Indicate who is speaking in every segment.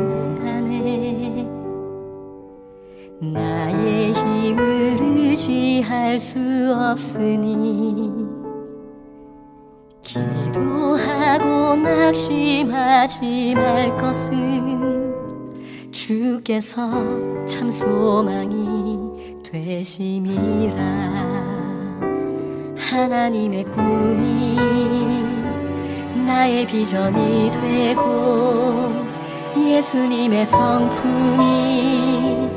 Speaker 1: 동안에 나의 힘을 의지할 수 없으니 기도하고 낙심하지 말 것은 주께서 참 소망이 되심이라. 하나님의 꿈이 나의 비전이 되고 예수님의 성품이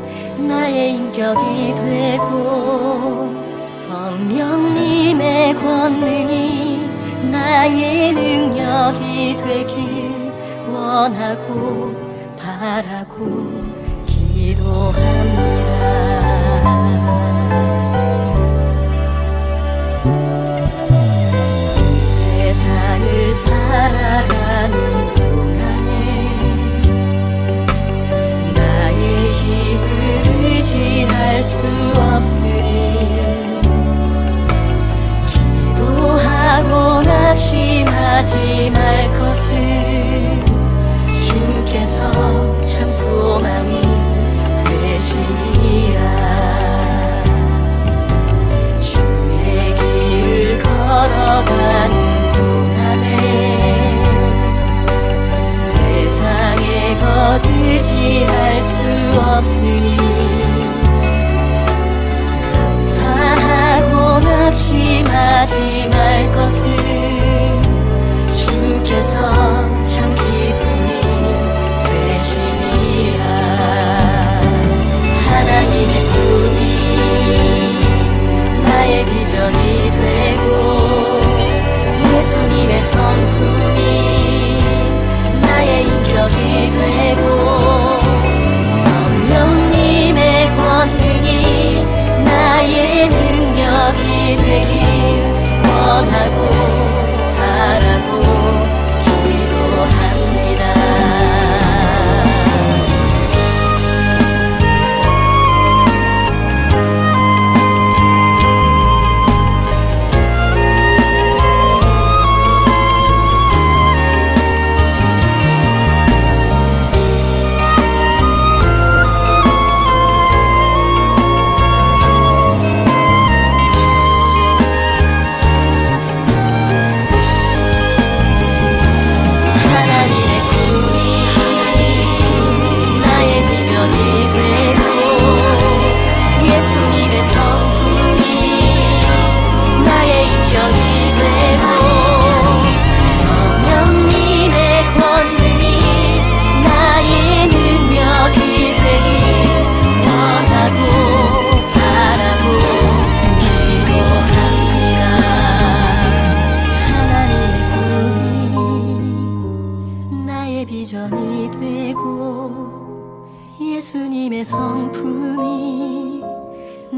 Speaker 1: 나의 인격이 되고 성령님의 권능이 나의 능력이 되길 원하고 바라고 기도합니다. 말 것을 주께서 참 소망이 되시니라. 주의 길을 걸어가는 동안에 세상에 거두지 할 수 없으니 감사하고 낙심하지 능력이 예수님의 성품이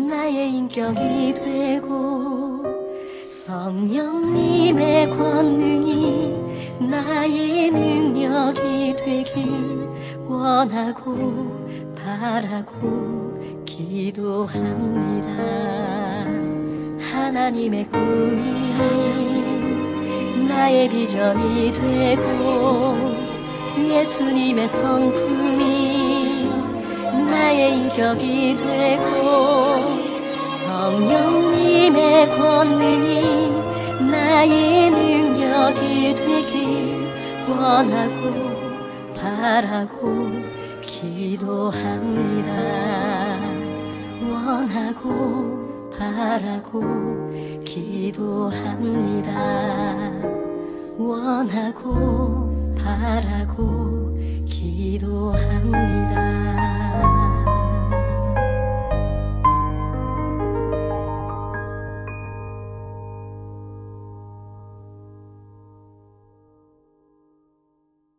Speaker 1: 나의 인격이 되고 성령님의 권능이 나의 능력이 되길 원하고 바라고 기도합니다. 하나님의 꿈이 나의 비전이 되고 예수님의 성품이 나의 인격이 되고 성령님의 권능이 나의 능력이 되길 원하고 바라고 기도합니다 원하고 바라고 기도합니다 원하고 바라고 기도합니다.